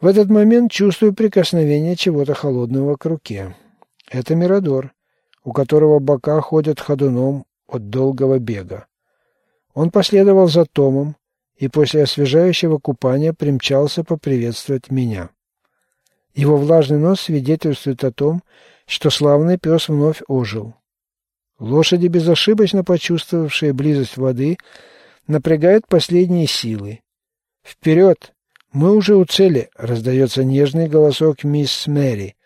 В этот момент чувствую прикосновение чего-то холодного к руке. Это Мирадор, у которого бока ходят ходуном от долгого бега. Он последовал за Томом и после освежающего купания примчался поприветствовать меня. Его влажный нос свидетельствует о том, что славный пес вновь ожил. Лошади, безошибочно почувствовавшие близость воды, напрягают последние силы. «Вперед! Мы уже у цели!» — раздается нежный голосок мисс Мэри.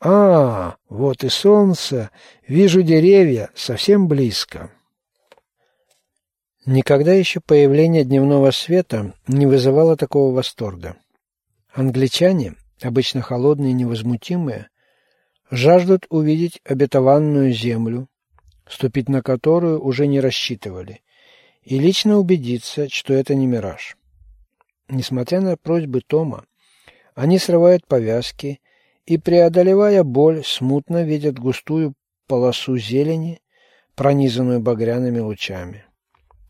«А, вот и солнце! Вижу деревья, совсем близко!» Никогда еще появление дневного света не вызывало такого восторга. Англичане, обычно холодные и невозмутимые, жаждут увидеть обетованную землю, ступить на которую уже не рассчитывали, и лично убедиться, что это не мираж. Несмотря на просьбы Тома, они срывают повязки и, преодолевая боль, смутно видят густую полосу зелени, пронизанную багряными лучами.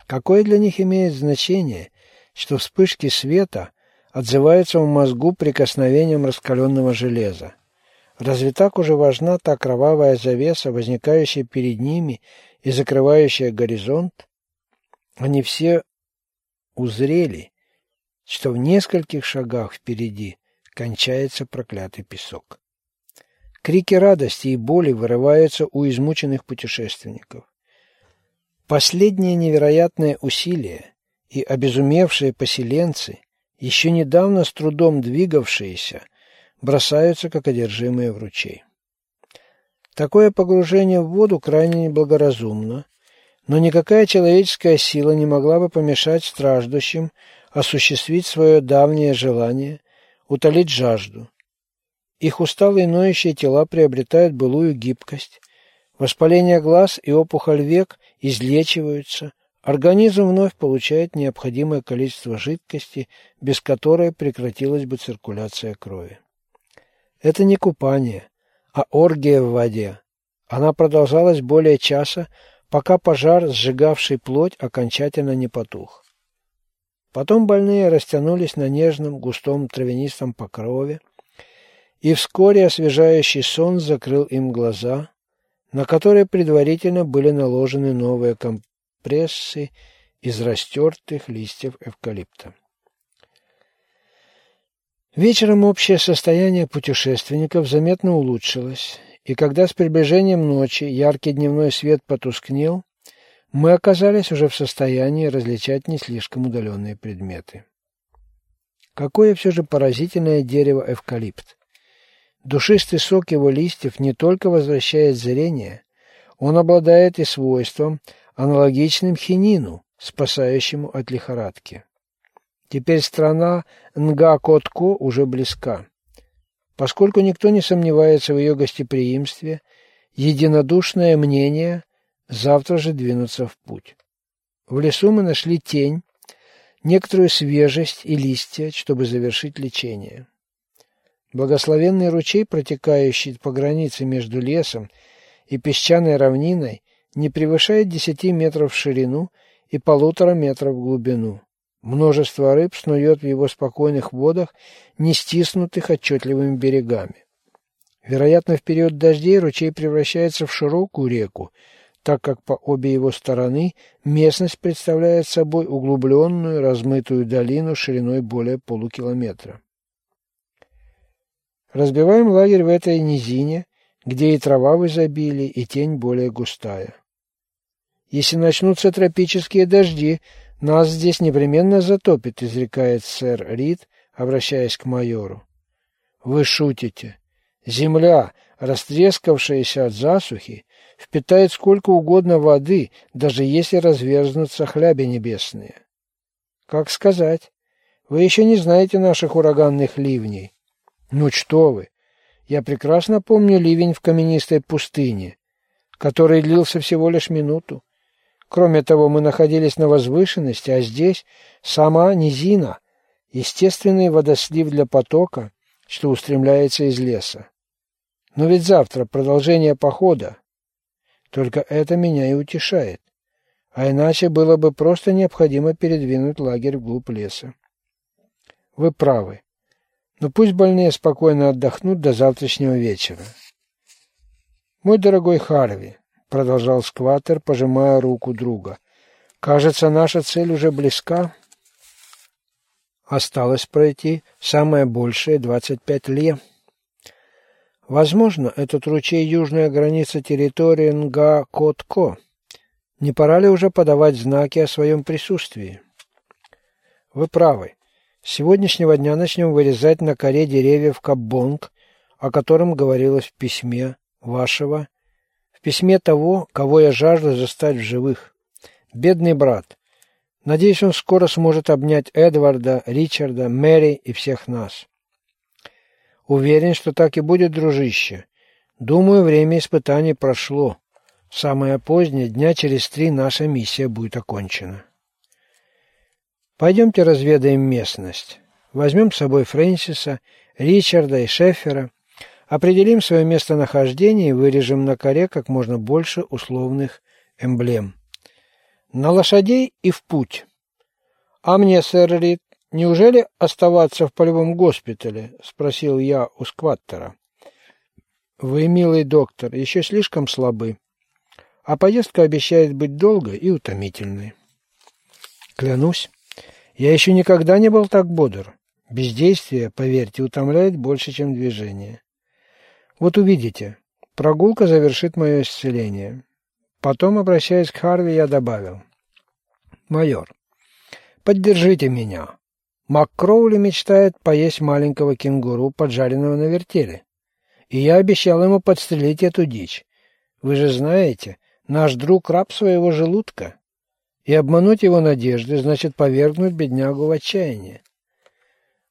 Какое для них имеет значение, что вспышки света отзываются в мозгу прикосновением раскаленного железа? Разве так уже важна та кровавая завеса, возникающая перед ними и закрывающая горизонт? Они все узрели, что в нескольких шагах впереди кончается проклятый песок. Крики радости и боли вырываются у измученных путешественников. Последние невероятные усилия и обезумевшие поселенцы, еще недавно с трудом двигавшиеся, бросаются как одержимые в ручей. Такое погружение в воду крайне неблагоразумно, но никакая человеческая сила не могла бы помешать страждущим осуществить свое давнее желание утолить жажду. Их усталые ноющие тела приобретают былую гибкость, воспаление глаз и опухоль век излечиваются, организм вновь получает необходимое количество жидкости, без которой прекратилась бы циркуляция крови. Это не купание, а оргия в воде. Она продолжалась более часа, пока пожар, сжигавший плоть, окончательно не потух. Потом больные растянулись на нежном, густом травянистом покрове, и вскоре освежающий сон закрыл им глаза, на которые предварительно были наложены новые компрессы из растертых листьев эвкалипта. Вечером общее состояние путешественников заметно улучшилось, и когда с приближением ночи яркий дневной свет потускнел, мы оказались уже в состоянии различать не слишком удаленные предметы. Какое все же поразительное дерево эвкалипт! Душистый сок его листьев не только возвращает зрение, он обладает и свойством, аналогичным хинину, спасающему от лихорадки. Теперь страна Нгакотко уже близка. Поскольку никто не сомневается в ее гостеприимстве, единодушное мнение завтра же двинуться в путь. В лесу мы нашли тень, некоторую свежесть и листья, чтобы завершить лечение. Благословенный ручей, протекающий по границе между лесом и песчаной равниной, не превышает десяти метров в ширину и полутора метров в глубину. Множество рыб снует в его спокойных водах, не стиснутых отчетливыми берегами. Вероятно, в период дождей ручей превращается в широкую реку, так как по обе его стороны местность представляет собой углубленную, размытую долину шириной более полукилометра. Разбиваем лагерь в этой низине, где и трава в изобилии, и тень более густая. Если начнутся тропические дожди, «Нас здесь непременно затопит», — изрекает сэр Рид, обращаясь к майору. «Вы шутите. Земля, растрескавшаяся от засухи, впитает сколько угодно воды, даже если разверзнутся хляби небесные». «Как сказать? Вы еще не знаете наших ураганных ливней». «Ну что вы! Я прекрасно помню ливень в каменистой пустыне, который длился всего лишь минуту. Кроме того, мы находились на возвышенности, а здесь сама низина, естественный водослив для потока, что устремляется из леса. Но ведь завтра продолжение похода. Только это меня и утешает. А иначе было бы просто необходимо передвинуть лагерь вглубь леса. Вы правы. Но пусть больные спокойно отдохнут до завтрашнего вечера. «Мой дорогой Харви», — продолжал скватер, пожимая руку друга, — «кажется, наша цель уже близка». Осталось пройти самое большее 25 лье. Возможно, этот ручей – южная граница территории Нга-Котко. Не пора ли уже подавать знаки о своем присутствии? Вы правы. С сегодняшнего дня начнем вырезать на коре деревьев каббонг, о котором говорилось в письме вашего, в письме того, кого я жажду застать в живых. Бедный брат. Надеюсь, он скоро сможет обнять Эдварда, Ричарда, Мэри и всех нас. Уверен, что так и будет, дружище. Думаю, время испытаний прошло. Самое позднее, дня через три, наша миссия будет окончена. Пойдемте разведаем местность. Возьмем с собой Фрэнсиса, Ричарда и Шефера, определим свое местонахождение и вырежем на коре как можно больше условных эмблем. На лошадей и в путь. А мне, сэр Рид, «Неужели оставаться в полевом госпитале?» – спросил я у скваттера. «Вы, милый доктор, еще слишком слабы, а поездка обещает быть долгой и утомительной». «Клянусь, я еще никогда не был так бодр. Бездействие, поверьте, утомляет больше, чем движение. Вот увидите, прогулка завершит мое исцеление». Потом, обращаясь к Харви, я добавил. «Майор, поддержите меня. МакКроули мечтает поесть маленького кенгуру, поджаренного на вертеле. И я обещал ему подстрелить эту дичь. Вы же знаете, наш друг раб своего желудка. И обмануть его надежды значит повергнуть беднягу в отчаяние.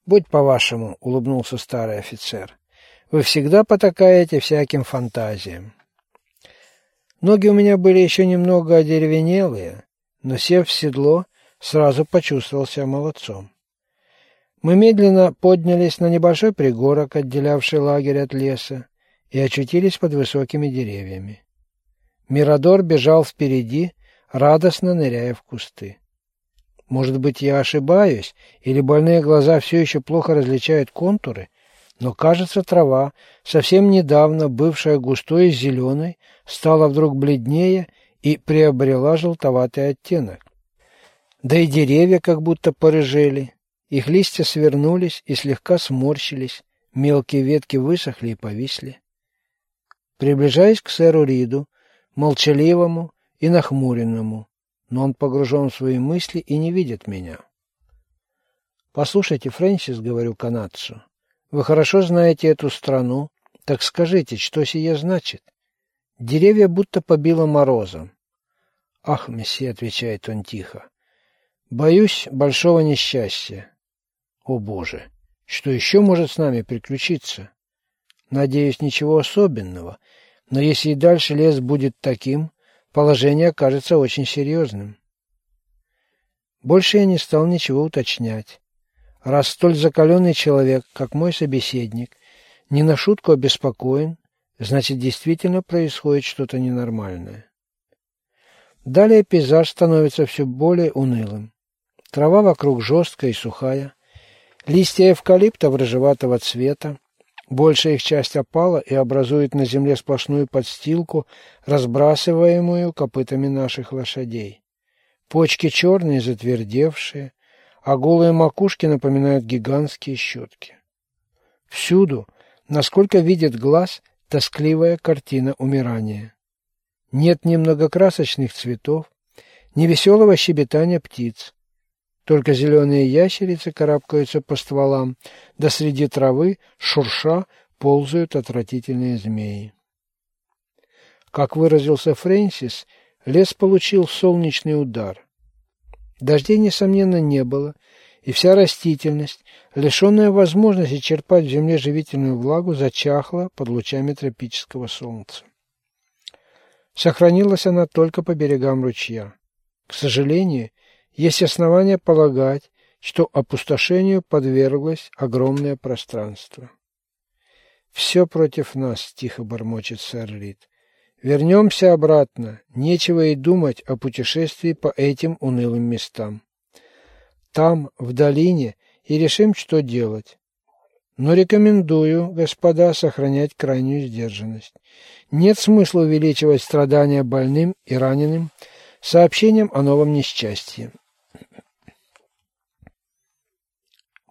«Будь по-вашему», — улыбнулся старый офицер. «Вы всегда потакаете всяким фантазиям». Ноги у меня были еще немного одеревенелые, но, сев в седло, сразу почувствовал себя молодцом. Мы медленно поднялись на небольшой пригорок, отделявший лагерь от леса, и очутились под высокими деревьями. Мирадор бежал впереди, радостно ныряя в кусты. Может быть, я ошибаюсь, или больные глаза все еще плохо различают контуры, но, кажется, трава, совсем недавно бывшая густой и зеленой, стала вдруг бледнее и приобрела желтоватый оттенок. Да и деревья как будто порыжели, их листья свернулись и слегка сморщились, мелкие ветки высохли и повисли. Приближаясь к сэру Риду, молчаливому и нахмуренному, но он погружен в свои мысли и не видит меня. «Послушайте, Фрэнсис, — говорю канадцу, — вы хорошо знаете эту страну, так скажите, что сие значит? Деревья будто побило морозом. «Ах, месье», — отвечает он тихо, — «боюсь большого несчастья. О боже, что еще может с нами приключиться? Надеюсь, ничего особенного, но если и дальше лес будет таким, положение окажется очень серьезным. Больше я не стал ничего уточнять. Раз столь закаленный человек, как мой собеседник, не на шутку обеспокоен, значит, действительно происходит что-то ненормальное. Далее пейзаж становится все более унылым. Трава вокруг жесткая и сухая, Листья эвкалипта рыжеватого цвета, большая их часть опала и образует на земле сплошную подстилку, разбрасываемую копытами наших лошадей. Почки черные, затвердевшие, а голые макушки напоминают гигантские щетки. Всюду, насколько видит глаз, тоскливая картина умирания. Нет ни многокрасочных цветов, ни веселого щебетания птиц, только зеленые ящерицы карабкаются по стволам, да среди травы, шурша, ползают отвратительные змеи. Как выразился Фрэнсис, лес получил солнечный удар. Дождей, несомненно, не было, и вся растительность, лишенная возможности черпать в земле живительную влагу, зачахла под лучами тропического солнца. Сохранилась она только по берегам ручья. К сожалению, есть основания полагать, что опустошению подверглось огромное пространство. «Все против нас», — тихо бормочет сэр Рид. «Вернемся обратно. Нечего и думать о путешествии по этим унылым местам. Там, в долине, и решим, что делать. но рекомендую, господа, сохранять крайнюю сдержанность. Нет смысла увеличивать страдания больным и раненым сообщением о новом несчастье.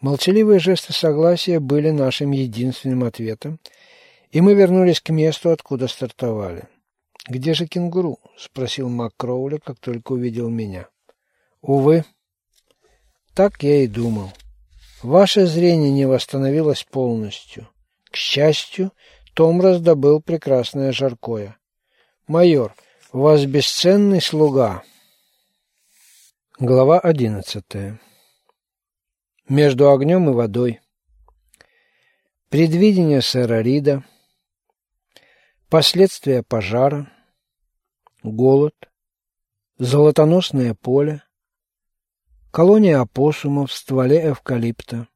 Молчаливые жесты согласия были нашим единственным ответом, и мы вернулись к месту, откуда стартовали. «Где же кенгуру?» — спросил Мак Кроули, как только увидел меня. «Увы». Так я и думал. Ваше зрение не восстановилось полностью. К счастью, Том раздобыл прекрасное жаркое. «Майор, у вас бесценный слуга». Глава одиннадцатая. Между огнем и водой. Предвидение сэра Рида. Последствия пожара. Голод. Золотоносное поле. Колония опоссумов в стволе эвкалипта.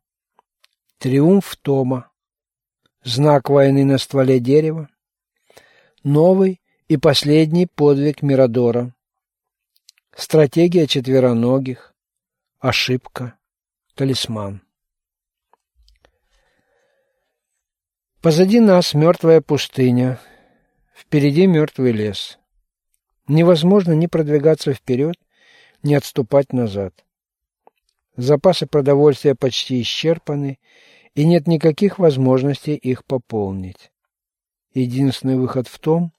Триумф Тома. Знак войны на стволе дерева. Новый и последний подвиг Мирадора. Стратегия четвероногих. Ошибка. Талисман. Позади нас мертвая пустыня. Впереди мертвый лес. Невозможно ни продвигаться вперед, ни отступать назад. Запасы продовольствия почти исчерпаны, и нет никаких возможностей их пополнить. Единственный выход в том,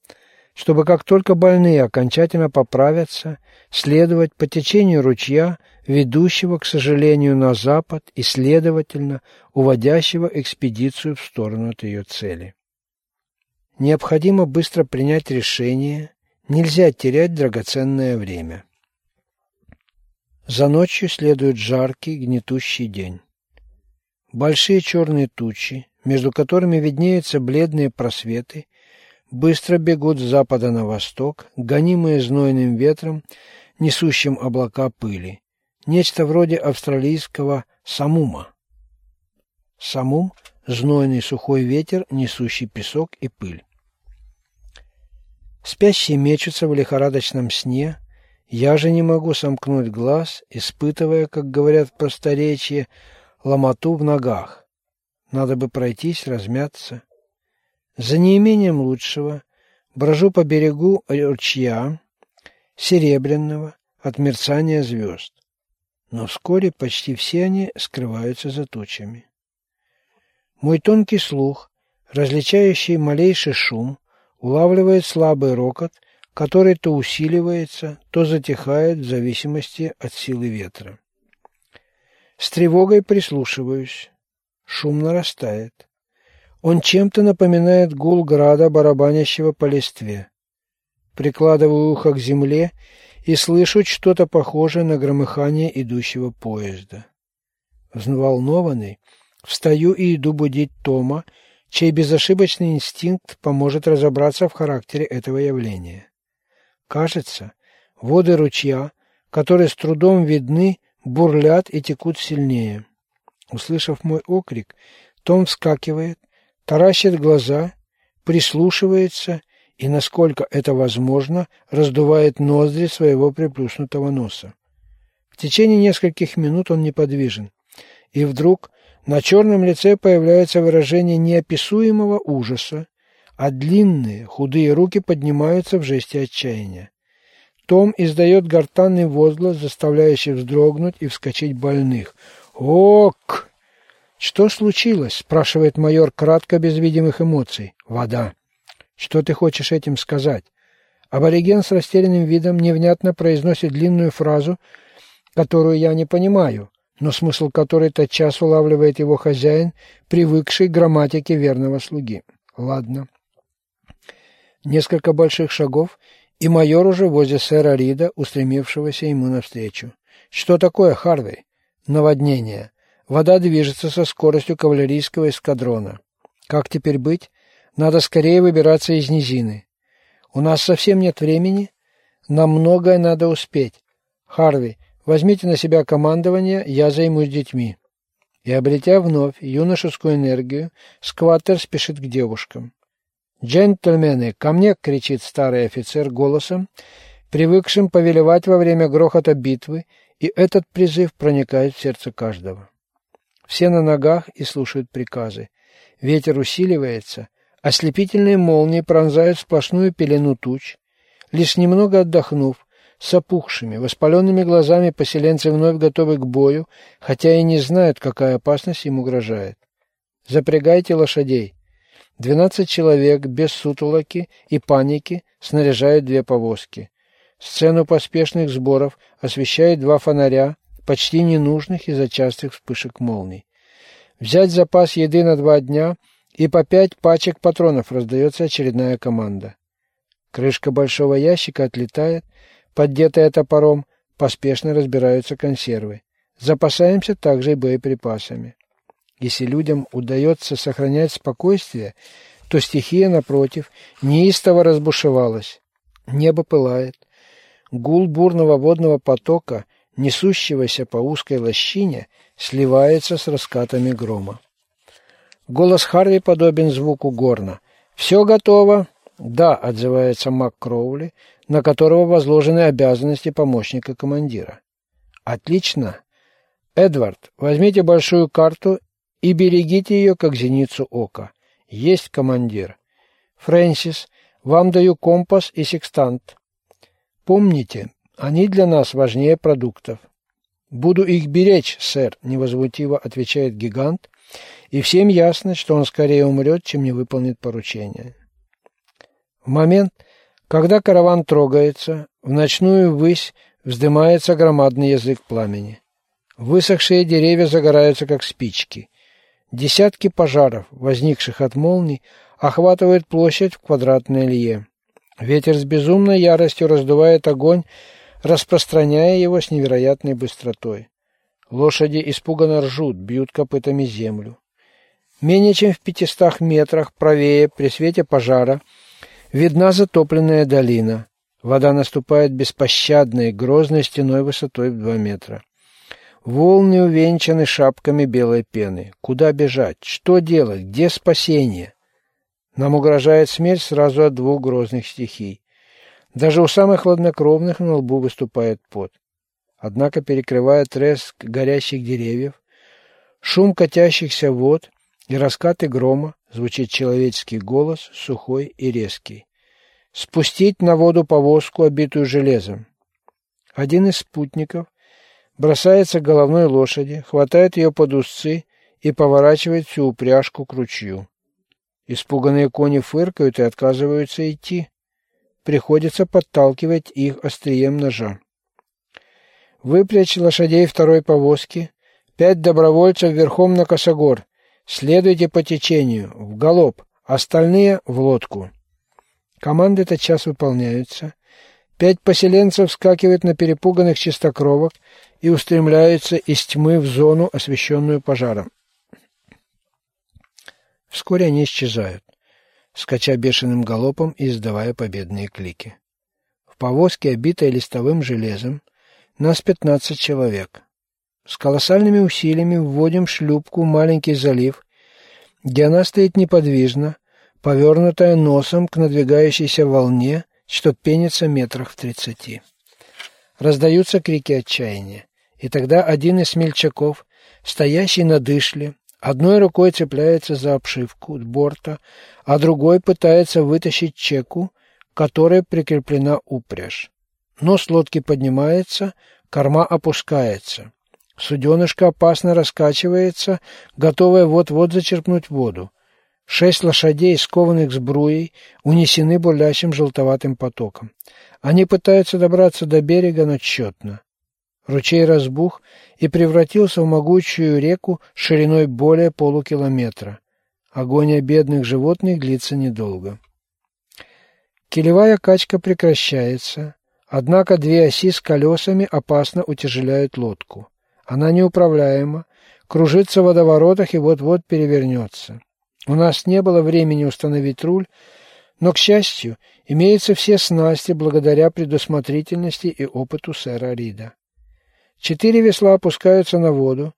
чтобы как только больные окончательно поправятся, следовать по течению ручья, ведущего, к сожалению, на запад и, следовательно, уводящего экспедицию в сторону от ее цели. Необходимо быстро принять решение, нельзя терять драгоценное время. За ночью следует жаркий, гнетущий день. Большие черные тучи, между которыми виднеются бледные просветы, быстро бегут с запада на восток, гонимые знойным ветром, несущим облака пыли. Нечто вроде австралийского самума. Самум – знойный сухой ветер, несущий песок и пыль. Спящие мечутся в лихорадочном сне, я же не могу сомкнуть глаз, испытывая, как говорят в просторечии, ломоту в ногах. Надо бы пройтись, размяться. За неимением лучшего брожу по берегу ручья, серебряного, от мерцания звезд. Но вскоре почти все они скрываются за тучами. Мой тонкий слух, различающий малейший шум, улавливает слабый рокот который то усиливается, то затихает в зависимости от силы ветра. С тревогой прислушиваюсь. Шум нарастает. Он чем-то напоминает гул града, барабанящего по листве. Прикладываю ухо к земле и слышу что-то похожее на громыхание идущего поезда. Взволнованный, встаю и иду будить Тома, чей безошибочный инстинкт поможет разобраться в характере этого явления. Кажется, воды ручья, которые с трудом видны, бурлят и текут сильнее. Услышав мой окрик, Том вскакивает, таращит глаза, прислушивается и, насколько это возможно, раздувает ноздри своего приплюснутого носа. В течение нескольких минут он неподвижен, и вдруг на черном лице появляется выражение неописуемого ужаса, а длинные, худые руки поднимаются в жесте отчаяния. Том издает гортанный возглас, заставляющий вздрогнуть и вскочить больных. «Ок!» «Что случилось?» – спрашивает майор кратко, без видимых эмоций. «Вода». «Что ты хочешь этим сказать?» Абориген с растерянным видом невнятно произносит длинную фразу, которую я не понимаю, но смысл которой тотчас улавливает его хозяин, привыкший к грамматике верного слуги. Ладно. Несколько больших шагов, и майор уже возле сэра Рида, устремившегося ему навстречу. «Что такое, Харвей?» «Наводнение. Вода движется со скоростью кавалерийского эскадрона. Как теперь быть? Надо скорее выбираться из низины. У нас совсем нет времени. Нам многое надо успеть. Харви, возьмите на себя командование, я займусь детьми». И, обретя вновь юношескую энергию, Скваттер спешит к девушкам. «Джентльмены, ко мне!» — кричит старый офицер голосом, привыкшим повелевать во время грохота битвы, и этот призыв проникает в сердце каждого. Все на ногах и слушают приказы. Ветер усиливается, ослепительные молнии пронзают сплошную пелену туч. Лишь немного отдохнув, с опухшими, воспаленными глазами поселенцы вновь готовы к бою, хотя и не знают, какая опасность им угрожает. Запрягайте лошадей. Двенадцать человек без сутолоки и паники снаряжают две повозки. Сцену поспешных сборов освещают два фонаря, почти ненужных из-за частых вспышек молний. Взять запас еды на два дня и по пять пачек патронов раздается очередная команда. Крышка большого ящика отлетает, поддетая топором, поспешно разбираются консервы. Запасаемся также и боеприпасами. Если людям удается сохранять спокойствие, то стихия, напротив, неистово разбушевалась. Небо пылает. Гул бурного водного потока, несущегося по узкой лощине, сливается с раскатами грома. Голос Харви подобен звуку горна. «Все готово!» «Да», — отзывается Мак Кроули, на которого возложены обязанности помощника командира. «Отлично! Эдвард, возьмите большую карту и берегите ее, как зеницу ока. Есть командир. Фрэнсис, вам даю компас и секстант. Помните, они для нас важнее продуктов. Буду их беречь, сэр, невозмутиво отвечает гигант, и всем ясно, что он скорее умрет, чем не выполнит поручение. В момент, когда караван трогается, в ночную высь вздымается громадный язык пламени. Высохшие деревья загораются, как спички. Десятки пожаров, возникших от молний, охватывают площадь в квадратной лье. Ветер с безумной яростью раздувает огонь, распространяя его с невероятной быстротой. Лошади испуганно ржут, бьют копытами землю. Менее чем в пятистах метрах правее, при свете пожара, видна затопленная долина. Вода наступает беспощадной, грозной стеной высотой в два метра. Волны увенчаны шапками белой пены. Куда бежать? Что делать? Где спасение? Нам угрожает смерть сразу от двух грозных стихий. Даже у самых хладнокровных на лбу выступает пот. Однако, перекрывая треск горящих деревьев, шум катящихся вод и раскаты грома, звучит человеческий голос, сухой и резкий. Спустить на воду повозку, обитую железом. Один из спутников бросается к головной лошади, хватает ее под узцы и поворачивает всю упряжку к ручью. Испуганные кони фыркают и отказываются идти. Приходится подталкивать их острием ножа. Выпрячь лошадей второй повозки. Пять добровольцев верхом на косогор. Следуйте по течению, в галоп, остальные в лодку. Команды тотчас выполняются. Пять поселенцев вскакивают на перепуганных чистокровок и устремляются из тьмы в зону, освещенную пожаром. Вскоре они исчезают, скача бешеным галопом и издавая победные клики. В повозке, обитой листовым железом, нас пятнадцать человек. С колоссальными усилиями вводим шлюпку в маленький залив, где она стоит неподвижно, повернутая носом к надвигающейся волне, что пенится метрах в тридцати. Раздаются крики отчаяния, и тогда один из смельчаков, стоящий на дышле, одной рукой цепляется за обшивку борта, а другой пытается вытащить чеку, которой прикреплена упряжь. Нос лодки поднимается, корма опускается. Суденышко опасно раскачивается, готовое вот-вот зачерпнуть воду. Шесть лошадей, скованных сбруей, унесены бурлящим желтоватым потоком. Они пытаются добраться до берега, но. Ручей разбух и превратился в могучую реку шириной более полукилометра. Агония бедных животных длится недолго. Килевая качка прекращается, однако две оси с колесами опасно утяжеляют лодку. Она неуправляема, кружится в водоворотах и вот-вот перевернется. У нас не было времени установить руль, но, к счастью, имеются все снасти благодаря предусмотрительности и опыту сэра Рида. Четыре весла опускаются на воду,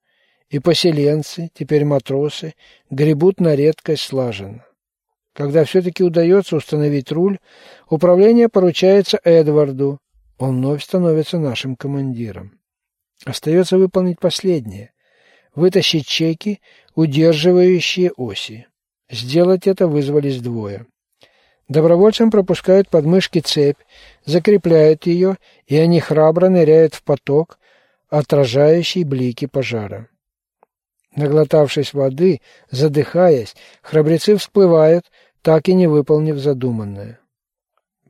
и поселенцы, теперь матросы, гребут на редкость слаженно. Когда все-таки удается установить руль, управление поручается Эдварду. Он вновь становится нашим командиром. Остается выполнить последнее вытащить чеки, удерживающие оси. Сделать это вызвались двое. Добровольцам пропускают подмышки цепь, закрепляют ее, и они храбро ныряют в поток, отражающий блики пожара. Наглотавшись воды, задыхаясь, храбрецы всплывают, так и не выполнив задуманное.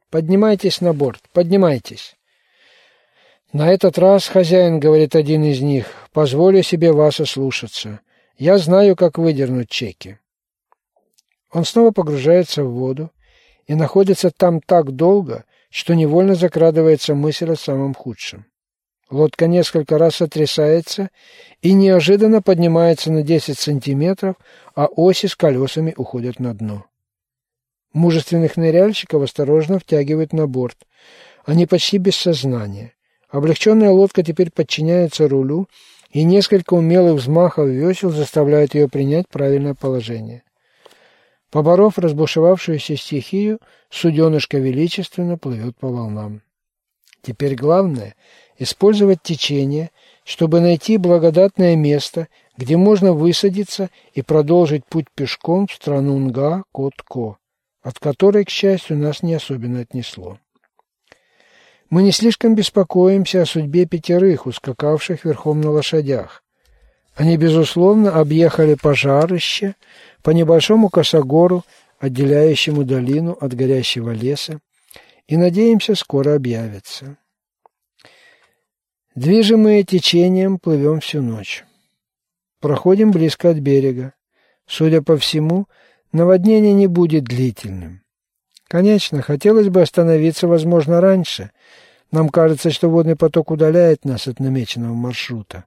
«Поднимайтесь на борт, поднимайтесь!» «На этот раз, хозяин, — говорит один из них, — позволю себе вас ослушаться. Я знаю, как выдернуть чеки». Он снова погружается в воду и находится там так долго, что невольно закрадывается мысль о самом худшем. Лодка несколько раз сотрясается и неожиданно поднимается на 10 сантиметров, а оси с колесами уходят на дно. Мужественных ныряльщиков осторожно втягивают на борт. Они почти без сознания. Облегченная лодка теперь подчиняется рулю, и несколько умелых взмахов весел заставляют ее принять правильное положение. Поборов разбушевавшуюся стихию, суденышко величественно плывет по волнам. Теперь главное – использовать течение, чтобы найти благодатное место, где можно высадиться и продолжить путь пешком в страну Нга-Кот-Ко, от которой, к счастью, нас не особенно отнесло. Мы не слишком беспокоимся о судьбе пятерых, ускакавших верхом на лошадях. Они, безусловно, объехали пожарище по небольшому косогору, отделяющему долину от горящего леса, и, надеемся, скоро объявятся. Движимые течением плывем всю ночь. Проходим близко от берега. Судя по всему, наводнение не будет длительным. Конечно, хотелось бы остановиться, возможно, раньше. Нам кажется, что водный поток удаляет нас от намеченного маршрута.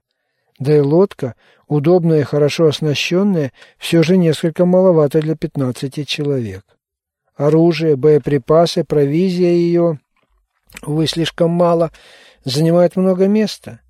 Да и лодка, удобная и хорошо оснащенная, все же несколько маловато для 15 человек. Оружие, боеприпасы, провизия ее, увы, слишком мало, занимает много места.